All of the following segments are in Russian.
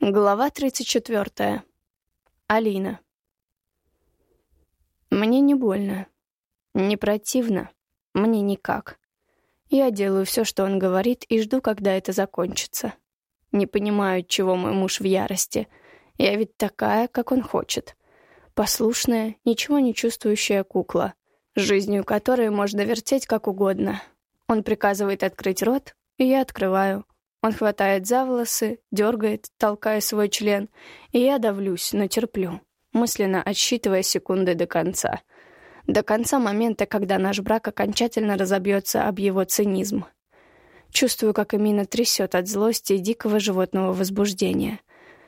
Глава 34. Алина. Мне не больно, не противно, мне никак. Я делаю все, что он говорит, и жду, когда это закончится. Не понимаю, чего мой муж в ярости. Я ведь такая, как он хочет. Послушная, ничего не чувствующая кукла, жизнью которой можно вертеть как угодно. Он приказывает открыть рот, и я открываю — он хватает за волосы, дергает, толкая свой член, и я давлюсь, но терплю, мысленно отсчитывая секунды до конца. До конца момента, когда наш брак окончательно разобьется об его цинизм. Чувствую, как Эмина трясет от злости и дикого животного возбуждения.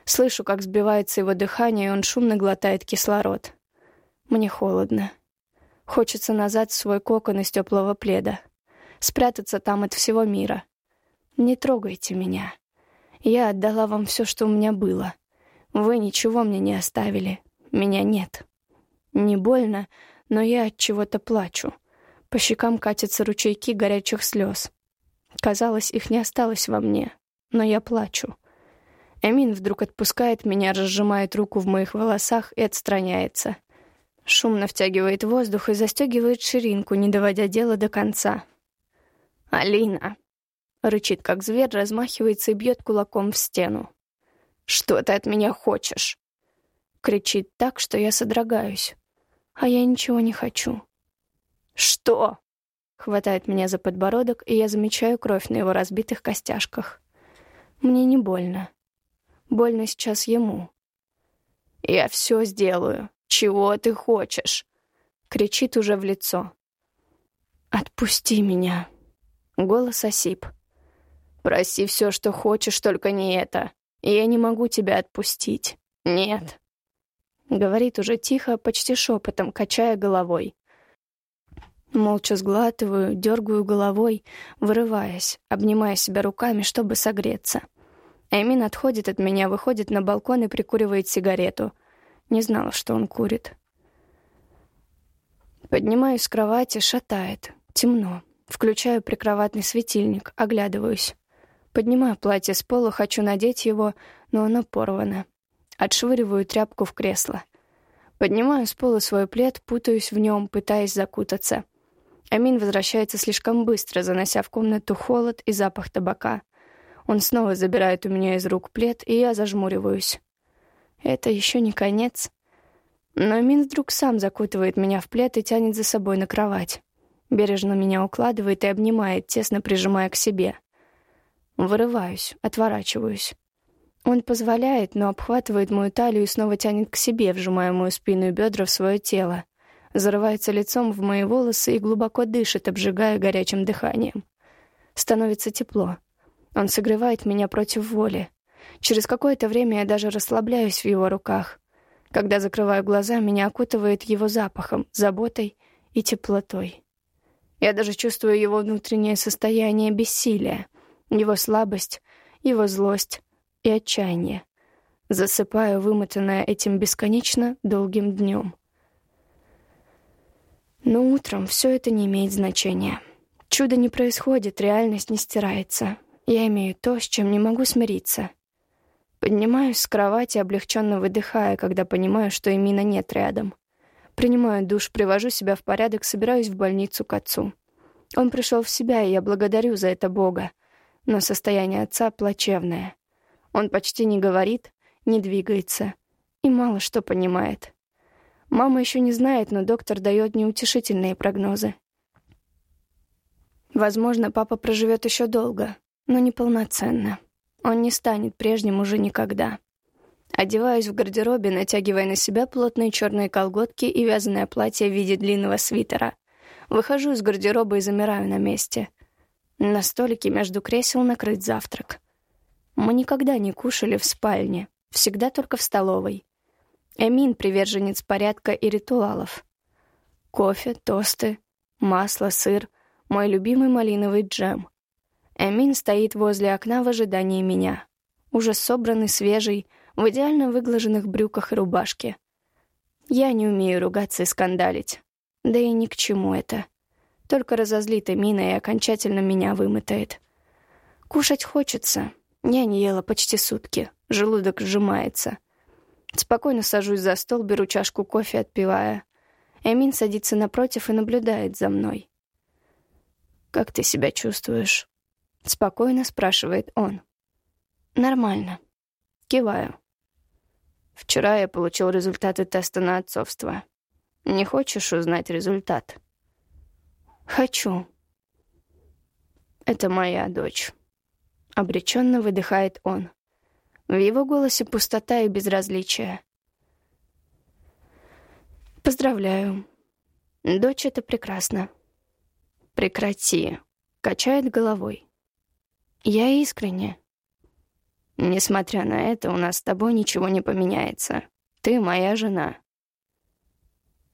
Слышу, как сбивается его дыхание, и он шумно глотает кислород. Мне холодно. Хочется назад в свой кокон из теплого пледа. Спрятаться там от всего мира — не трогайте меня. Я отдала вам все, что у меня было. Вы ничего мне не оставили. Меня нет. Не больно, но я от чего-то плачу. По щекам катятся ручейки горячих слез. Казалось, их не осталось во мне, но я плачу. Эмин вдруг отпускает меня, разжимает руку в моих волосах и отстраняется. Шумно втягивает воздух и застегивает ширинку, не доводя дело до конца. «Алина!» Рычит, как зверь, размахивается и бьет кулаком в стену. «Что ты от меня хочешь?» Кричит так, что я содрогаюсь. А я ничего не хочу. «Что?» Хватает меня за подбородок, и я замечаю кровь на его разбитых костяшках. Мне не больно. Больно сейчас ему. «Я все сделаю. Чего ты хочешь?» Кричит уже в лицо. «Отпусти меня». Голос осип. Проси все, что хочешь, только не это. Я не могу тебя отпустить. Нет. Говорит уже тихо, почти шепотом, качая головой. Молча сглатываю, дергаю головой, вырываясь, обнимая себя руками, чтобы согреться. Эмин отходит от меня, выходит на балкон и прикуривает сигарету. Не знала, что он курит. Поднимаюсь с кровати, шатает. Темно. Включаю прикроватный светильник, оглядываюсь. Поднимаю платье с пола, хочу надеть его, но оно порвано. Отшвыриваю тряпку в кресло. Поднимаю с пола свой плед, путаюсь в нем, пытаясь закутаться. Амин возвращается слишком быстро, занося в комнату холод и запах табака. Он снова забирает у меня из рук плед, и я зажмуриваюсь. Это еще не конец. Но Амин вдруг сам закутывает меня в плед и тянет за собой на кровать. Бережно меня укладывает и обнимает, тесно прижимая к себе. Вырываюсь, отворачиваюсь. Он позволяет, но обхватывает мою талию и снова тянет к себе, вжимая мою спину и бедра в свое тело. Зарывается лицом в мои волосы и глубоко дышит, обжигая горячим дыханием. Становится тепло. Он согревает меня против воли. Через какое-то время я даже расслабляюсь в его руках. Когда закрываю глаза, меня окутывает его запахом, заботой и теплотой. Я даже чувствую его внутреннее состояние бессилия — его слабость, его злость и отчаяние. Засыпаю, вымотанная этим бесконечно долгим днем. Но утром все это не имеет значения. Чудо не происходит, реальность не стирается. Я имею то, с чем не могу смириться. Поднимаюсь с кровати, облегченно выдыхая, когда понимаю, что Эмина нет рядом. Принимаю душ, привожу себя в порядок, собираюсь в больницу к отцу. Он пришел в себя, и я благодарю за это Бога но состояние отца плачевное. Он почти не говорит, не двигается и мало что понимает. Мама еще не знает, но доктор дает неутешительные прогнозы. Возможно, папа проживет еще долго, но неполноценно. Он не станет прежним уже никогда. Одеваюсь в гардеробе, натягивая на себя плотные черные колготки и вязаное платье в виде длинного свитера. Выхожу из гардероба и замираю на месте — на столике между кресел накрыт завтрак. Мы никогда не кушали в спальне, всегда только в столовой. Эмин — приверженец порядка и ритуалов. Кофе, тосты, масло, сыр, мой любимый малиновый джем. Эмин стоит возле окна в ожидании меня. Уже собранный, свежий, в идеально выглаженных брюках и рубашке. Я не умею ругаться и скандалить. Да и ни к чему это. Только разозлит Эмина и окончательно меня вымотает. Кушать хочется, Я не ела почти сутки, желудок сжимается. Спокойно сажусь за стол, беру чашку кофе, отпивая. Эмин садится напротив и наблюдает за мной. «Как ты себя чувствуешь?» — спокойно спрашивает он. «Нормально». Киваю. «Вчера я получил результаты теста на отцовство. Не хочешь узнать результат?» «Хочу». «Это моя дочь». Обреченно выдыхает он. В его голосе пустота и безразличие. «Поздравляю. Дочь — это прекрасно». «Прекрати», — качает головой. «Я искренне». «Несмотря на это, у нас с тобой ничего не поменяется. Ты моя жена».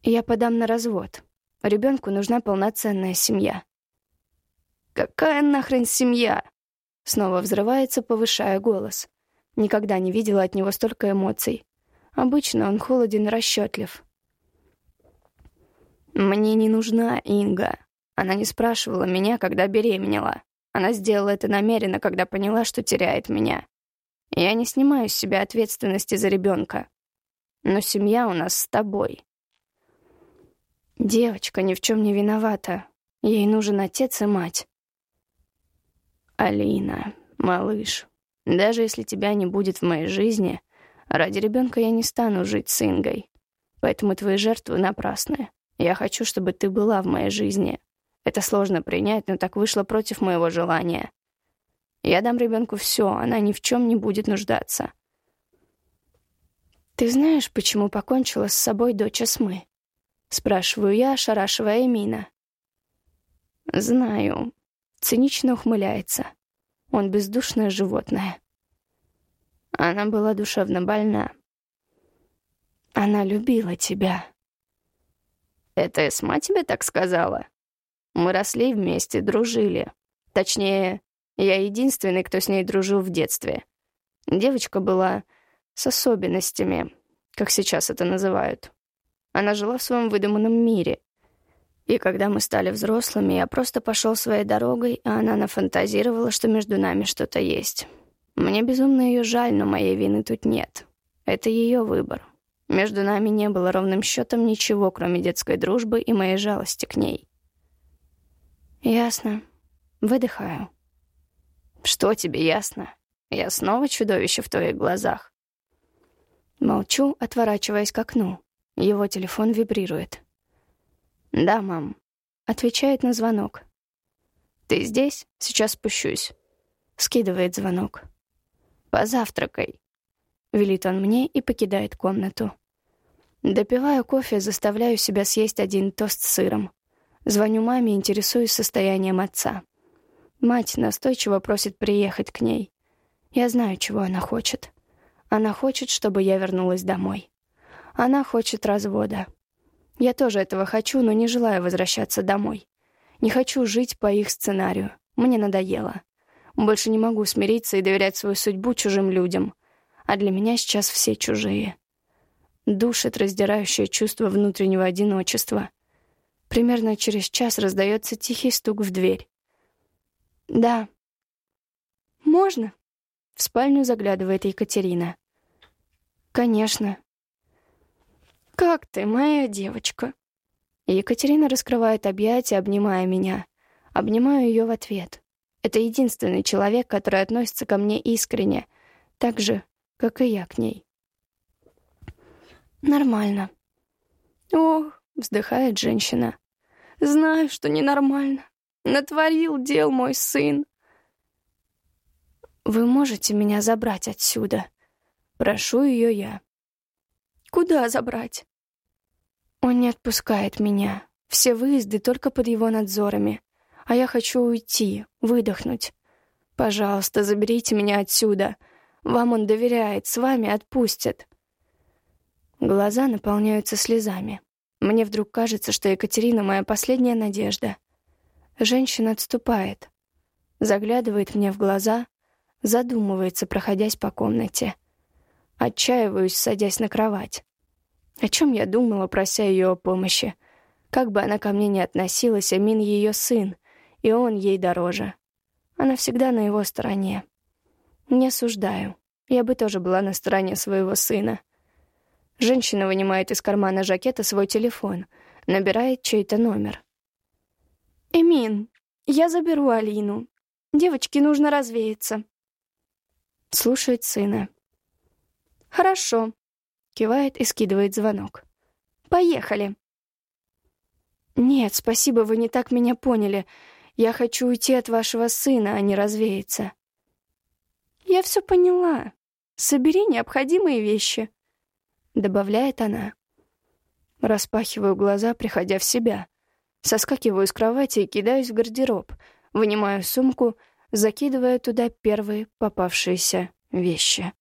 «Я подам на развод. Ребенку нужна полноценная семья». «Какая нахрен семья?» Снова взрывается, повышая голос. Никогда не видела от него столько эмоций. Обычно он холоден и расчетлив. «Мне не нужна Инга. Она не спрашивала меня, когда беременела. Она сделала это намеренно, когда поняла, что теряет меня. Я не снимаю с себя ответственности за ребенка. Но семья у нас с тобой. Девочка ни в чем не виновата. Ей нужен отец и мать. Алина, малыш, даже если тебя не будет в моей жизни, ради ребенка я не стану жить с Ингой. Поэтому твои жертвы напрасны. Я хочу, чтобы ты была в моей жизни. Это сложно принять, но так вышло против моего желания. Я дам ребенку все, она ни в чем не будет нуждаться. «Ты знаешь, почему покончила с собой дочь Асмы?» Спрашиваю я, ошарашивая Эмина. «Знаю», Цинично ухмыляется. Он бездушное животное. Она была душевно больна. Она любила тебя. Это Эсма тебе так сказала? Мы росли вместе, дружили. Точнее, я единственный, кто с ней дружил в детстве. Девочка была с особенностями, как сейчас это называют. Она жила в своем выдуманном мире, и когда мы стали взрослыми, я просто пошел своей дорогой, а она нафантазировала, что между нами что-то есть. Мне безумно ее жаль, но моей вины тут нет. Это ее выбор. Между нами не было ровным счетом ничего, кроме детской дружбы и моей жалости к ней. Ясно. Выдыхаю. Что тебе ясно? Я снова чудовище в твоих глазах. Молчу, отворачиваясь к окну. Его телефон вибрирует. «Да, мам», — отвечает на звонок. «Ты здесь? Сейчас спущусь». Скидывает звонок. «Позавтракай», — велит он мне и покидает комнату. Допиваю кофе, заставляю себя съесть один тост с сыром. Звоню маме, интересуюсь состоянием отца. Мать настойчиво просит приехать к ней. Я знаю, чего она хочет. Она хочет, чтобы я вернулась домой. Она хочет развода. Я тоже этого хочу, но не желаю возвращаться домой. Не хочу жить по их сценарию. Мне надоело. Больше не могу смириться и доверять свою судьбу чужим людям. А для меня сейчас все чужие. Душит раздирающее чувство внутреннего одиночества. Примерно через час раздается тихий стук в дверь. «Да». «Можно?» В спальню заглядывает Екатерина. «Конечно», «Как ты, моя девочка?» Екатерина раскрывает объятия, обнимая меня. Обнимаю ее в ответ. Это единственный человек, который относится ко мне искренне, так же, как и я к ней. «Нормально». «Ох», — вздыхает женщина. «Знаю, что ненормально. Натворил дел мой сын». «Вы можете меня забрать отсюда?» Прошу ее я. Куда забрать? Он не отпускает меня. Все выезды только под его надзорами. А я хочу уйти, выдохнуть. Пожалуйста, заберите меня отсюда. Вам он доверяет, с вами отпустит. Глаза наполняются слезами. Мне вдруг кажется, что Екатерина — моя последняя надежда. Женщина отступает. Заглядывает мне в глаза, задумывается, проходясь по комнате — Отчаиваюсь, садясь на кровать. О чем я думала, прося ее о помощи? Как бы она ко мне ни относилась, Амин ее сын, и он ей дороже. Она всегда на его стороне. Не осуждаю. Я бы тоже была на стороне своего сына. Женщина вынимает из кармана жакета свой телефон, набирает чей-то номер. «Эмин, я заберу Алину. Девочке нужно развеяться». Слушает сына. «Хорошо», — кивает и скидывает звонок. «Поехали». «Нет, спасибо, вы не так меня поняли. Я хочу уйти от вашего сына, а не развеяться». «Я все поняла. Собери необходимые вещи», — добавляет она. Распахиваю глаза, приходя в себя. Соскакиваю с кровати и кидаюсь в гардероб. Вынимаю сумку, закидывая туда первые попавшиеся вещи.